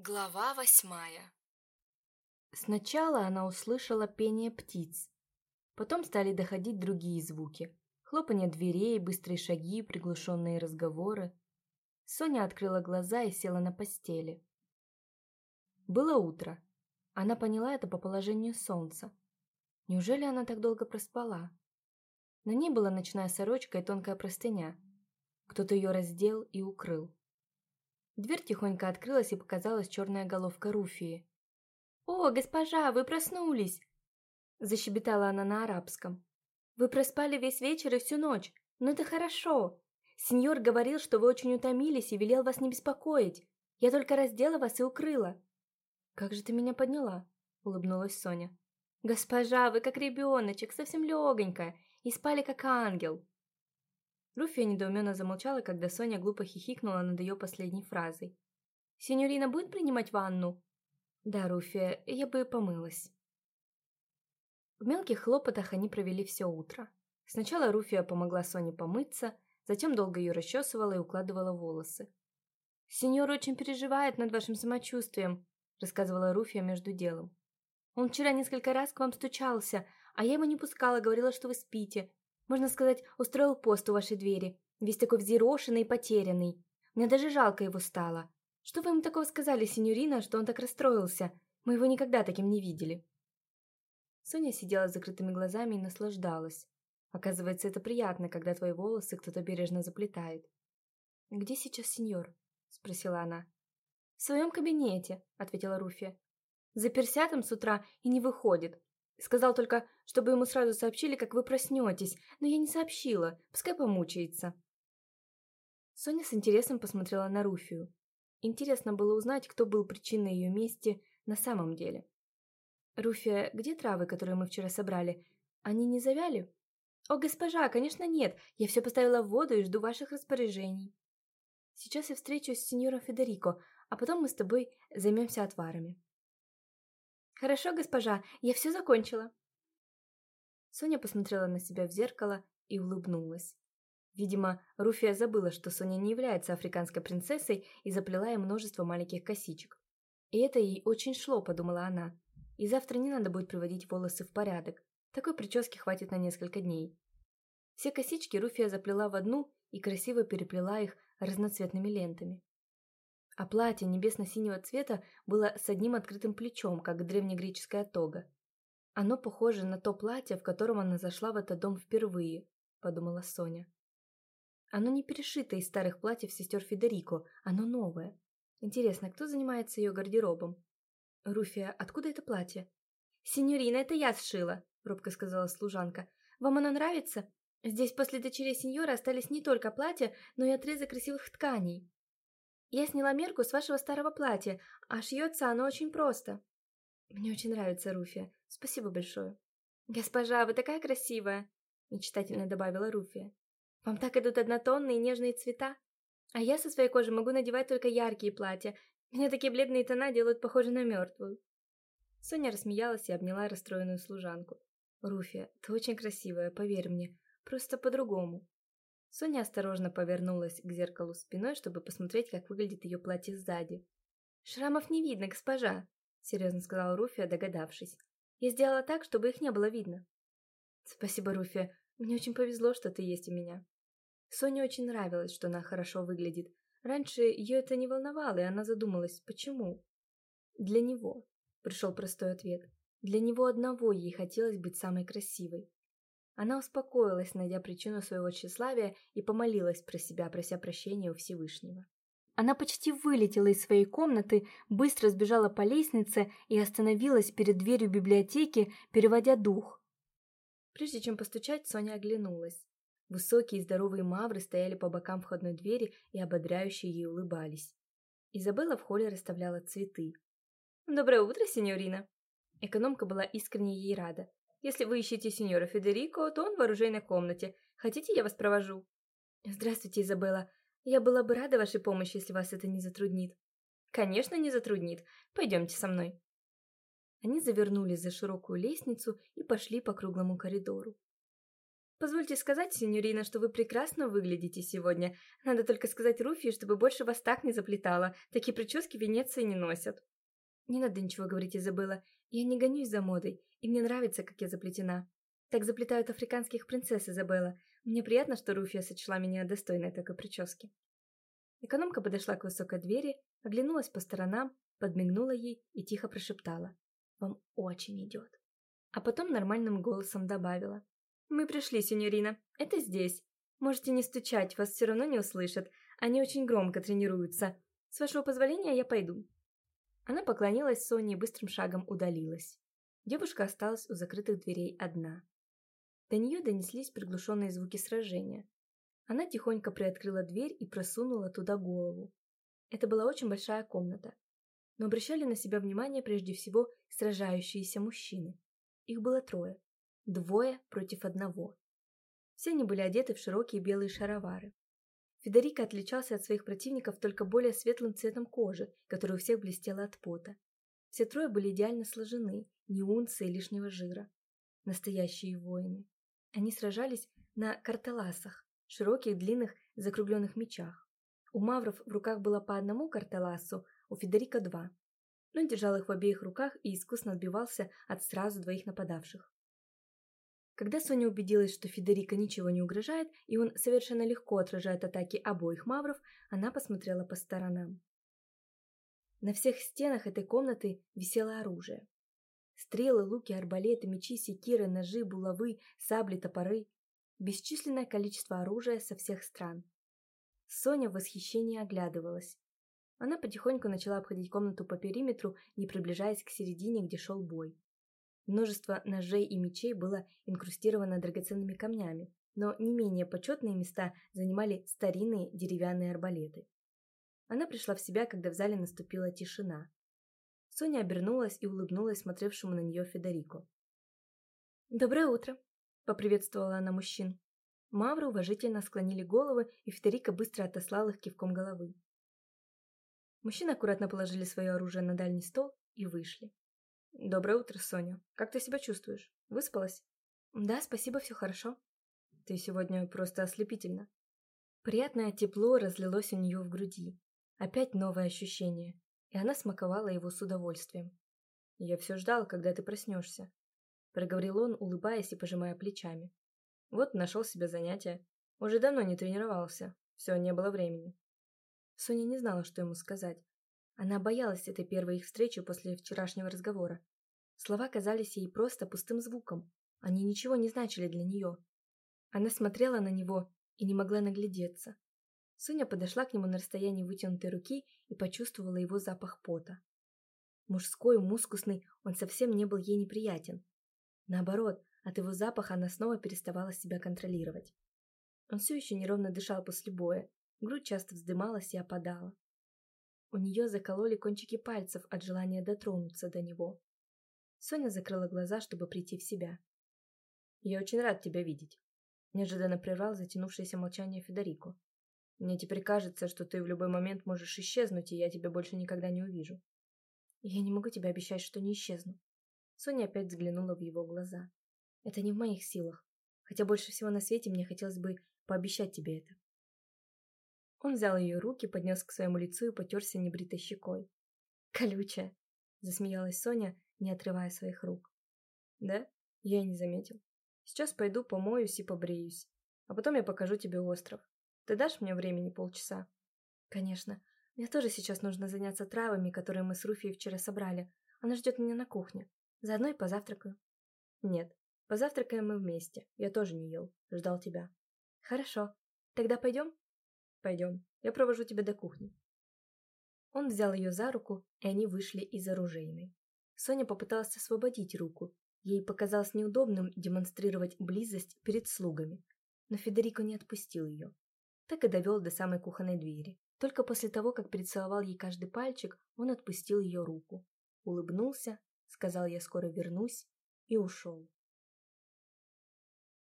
Глава восьмая Сначала она услышала пение птиц. Потом стали доходить другие звуки. Хлопанье дверей, быстрые шаги, приглушенные разговоры. Соня открыла глаза и села на постели. Было утро. Она поняла это по положению солнца. Неужели она так долго проспала? На ней была ночная сорочка и тонкая простыня. Кто-то ее раздел и укрыл. Дверь тихонько открылась, и показалась черная головка Руфии. «О, госпожа, вы проснулись!» Защебетала она на арабском. «Вы проспали весь вечер и всю ночь. Ну это хорошо. Сеньор говорил, что вы очень утомились и велел вас не беспокоить. Я только раздела вас и укрыла». «Как же ты меня подняла?» — улыбнулась Соня. «Госпожа, вы как ребеночек, совсем легонькая, и спали как ангел. Руфия недоуменно замолчала, когда Соня глупо хихикнула над ее последней фразой. «Синьорина будет принимать ванну?» «Да, Руфия, я бы помылась». В мелких хлопотах они провели все утро. Сначала Руфия помогла Соне помыться, затем долго ее расчесывала и укладывала волосы. «Сеньор очень переживает над вашим самочувствием», рассказывала Руфия между делом. «Он вчера несколько раз к вам стучался, а я его не пускала, говорила, что вы спите. Можно сказать, устроил пост у вашей двери, весь такой взъерошенный и потерянный. Мне даже жалко его стало. Что вы ему такого сказали, синьорина, что он так расстроился? Мы его никогда таким не видели». Соня сидела с закрытыми глазами и наслаждалась. Оказывается, это приятно, когда твои волосы кто-то бережно заплетает. «Где сейчас сеньор?» – спросила она. «В своем кабинете», – ответила Руфия. «Заперся там с утра и не выходит. Сказал только, чтобы ему сразу сообщили, как вы проснетесь, но я не сообщила, пускай помучается. Соня с интересом посмотрела на Руфию. Интересно было узнать, кто был причиной ее мести на самом деле. «Руфия, где травы, которые мы вчера собрали? Они не завяли?» «О, госпожа, конечно нет. Я все поставила в воду и жду ваших распоряжений. Сейчас я встречусь с сеньором Федерико, а потом мы с тобой займемся отварами». «Хорошо, госпожа, я все закончила». Соня посмотрела на себя в зеркало и улыбнулась. Видимо, Руфия забыла, что Соня не является африканской принцессой и заплела ей множество маленьких косичек. И это ей очень шло, подумала она. И завтра не надо будет приводить волосы в порядок. Такой прически хватит на несколько дней. Все косички Руфия заплела в одну и красиво переплела их разноцветными лентами а платье небесно-синего цвета было с одним открытым плечом, как древнегреческая тога. Оно похоже на то платье, в котором она зашла в этот дом впервые, подумала Соня. Оно не перешито из старых платьев сестер Федерико, оно новое. Интересно, кто занимается ее гардеробом? Руфия, откуда это платье? Синьорина, это я сшила, робко сказала служанка. Вам оно нравится? Здесь после дочерей сеньора остались не только платья, но и отрезы красивых тканей. Я сняла мерку с вашего старого платья, а шьется оно очень просто. Мне очень нравится Руфия. Спасибо большое. Госпожа, вы такая красивая, мечтательно добавила Руфия. Вам так идут однотонные нежные цвета. А я со своей кожи могу надевать только яркие платья. Меня такие бледные тона делают похожей на мертвую. Соня рассмеялась и обняла расстроенную служанку. «Руфия, ты очень красивая, поверь мне. Просто по-другому. Соня осторожно повернулась к зеркалу спиной, чтобы посмотреть, как выглядит ее платье сзади. «Шрамов не видно, госпожа», — серьезно сказала Руфия, догадавшись. «Я сделала так, чтобы их не было видно». «Спасибо, Руфия. Мне очень повезло, что ты есть у меня». Соне очень нравилось, что она хорошо выглядит. Раньше ее это не волновало, и она задумалась, почему. «Для него», — пришел простой ответ. «Для него одного ей хотелось быть самой красивой. Она успокоилась, найдя причину своего тщеславия, и помолилась про себя, прося прощения у Всевышнего. Она почти вылетела из своей комнаты, быстро сбежала по лестнице и остановилась перед дверью библиотеки, переводя дух. Прежде чем постучать, Соня оглянулась. Высокие и здоровые мавры стояли по бокам входной двери и ободряюще ей улыбались. Изабелла в холле расставляла цветы. «Доброе утро, сеньорина!» Экономка была искренне ей рада. Если вы ищете сеньора Федерико, то он в оружейной комнате. Хотите, я вас провожу?» «Здравствуйте, Изабелла. Я была бы рада вашей помощи, если вас это не затруднит». «Конечно, не затруднит. Пойдемте со мной». Они завернули за широкую лестницу и пошли по круглому коридору. Позвольте сказать, сеньорина, что вы прекрасно выглядите сегодня. Надо только сказать Руфи, чтобы больше вас так не заплетала. Такие прически в Венеции не носят. Не надо ничего говорить, Изабелла. Я не гонюсь за модой, и мне нравится, как я заплетена. Так заплетают африканских принцесс, Изабелла. Мне приятно, что Руфия сочла меня достойной такой прически. Экономка подошла к высокой двери, оглянулась по сторонам, подмигнула ей и тихо прошептала. «Вам очень идет». А потом нормальным голосом добавила. «Мы пришли, сеньорина. Это здесь. Можете не стучать, вас все равно не услышат. Они очень громко тренируются. С вашего позволения я пойду». Она поклонилась Соне и быстрым шагом удалилась. Девушка осталась у закрытых дверей одна. До нее донеслись приглушенные звуки сражения. Она тихонько приоткрыла дверь и просунула туда голову. Это была очень большая комната. Но обращали на себя внимание прежде всего сражающиеся мужчины. Их было трое. Двое против одного. Все они были одеты в широкие белые шаровары. Федерико отличался от своих противников только более светлым цветом кожи, который у всех блестела от пота. Все трое были идеально сложены, ни унции лишнего жира. Настоящие воины. Они сражались на картеласах, широких, длинных, закругленных мечах. У мавров в руках было по одному картеласу, у Федерико два. Он держал их в обеих руках и искусно отбивался от сразу двоих нападавших. Когда Соня убедилась, что Федерико ничего не угрожает, и он совершенно легко отражает атаки обоих мавров, она посмотрела по сторонам. На всех стенах этой комнаты висело оружие. Стрелы, луки, арбалеты, мечи, секиры, ножи, булавы, сабли, топоры. Бесчисленное количество оружия со всех стран. Соня в восхищении оглядывалась. Она потихоньку начала обходить комнату по периметру, не приближаясь к середине, где шел бой. Множество ножей и мечей было инкрустировано драгоценными камнями, но не менее почетные места занимали старинные деревянные арбалеты. Она пришла в себя, когда в зале наступила тишина. Соня обернулась и улыбнулась смотревшему на нее Федерико. «Доброе утро!» – поприветствовала она мужчин. Мавры уважительно склонили головы, и Федерико быстро отослал их кивком головы. Мужчины аккуратно положили свое оружие на дальний стол и вышли. «Доброе утро, Соня. Как ты себя чувствуешь? Выспалась?» «Да, спасибо, все хорошо». «Ты сегодня просто ослепительна». Приятное тепло разлилось у нее в груди. Опять новое ощущение, и она смаковала его с удовольствием. «Я все ждал, когда ты проснешься», — проговорил он, улыбаясь и пожимая плечами. «Вот нашел себе занятие. Уже давно не тренировался. Все, не было времени». Соня не знала, что ему сказать. Она боялась этой первой их встречи после вчерашнего разговора. Слова казались ей просто пустым звуком. Они ничего не значили для нее. Она смотрела на него и не могла наглядеться. Соня подошла к нему на расстоянии вытянутой руки и почувствовала его запах пота. Мужской, мускусный, он совсем не был ей неприятен. Наоборот, от его запаха она снова переставала себя контролировать. Он все еще неровно дышал после боя, грудь часто вздымалась и опадала. У нее закололи кончики пальцев от желания дотронуться до него. Соня закрыла глаза, чтобы прийти в себя. «Я очень рад тебя видеть», – неожиданно прервал затянувшееся молчание Федерико. «Мне теперь кажется, что ты в любой момент можешь исчезнуть, и я тебя больше никогда не увижу». «Я не могу тебе обещать, что не исчезну». Соня опять взглянула в его глаза. «Это не в моих силах, хотя больше всего на свете мне хотелось бы пообещать тебе это». Он взял ее руки, поднес к своему лицу и потерся небритой щекой. «Колючая!» – засмеялась Соня, не отрывая своих рук. «Да? Я и не заметил. Сейчас пойду помоюсь и побреюсь. А потом я покажу тебе остров. Ты дашь мне времени полчаса?» «Конечно. Мне тоже сейчас нужно заняться травами, которые мы с Руфией вчера собрали. Она ждет меня на кухне. Заодно и позавтракаю». «Нет. Позавтракаем мы вместе. Я тоже не ел. Ждал тебя». «Хорошо. Тогда пойдем?» Пойдем, я провожу тебя до кухни. Он взял ее за руку, и они вышли из оружейной. Соня попыталась освободить руку. Ей показалось неудобным демонстрировать близость перед слугами. Но Федерико не отпустил ее. Так и довел до самой кухонной двери. Только после того, как перецеловал ей каждый пальчик, он отпустил ее руку. Улыбнулся, сказал «я скоро вернусь» и ушел.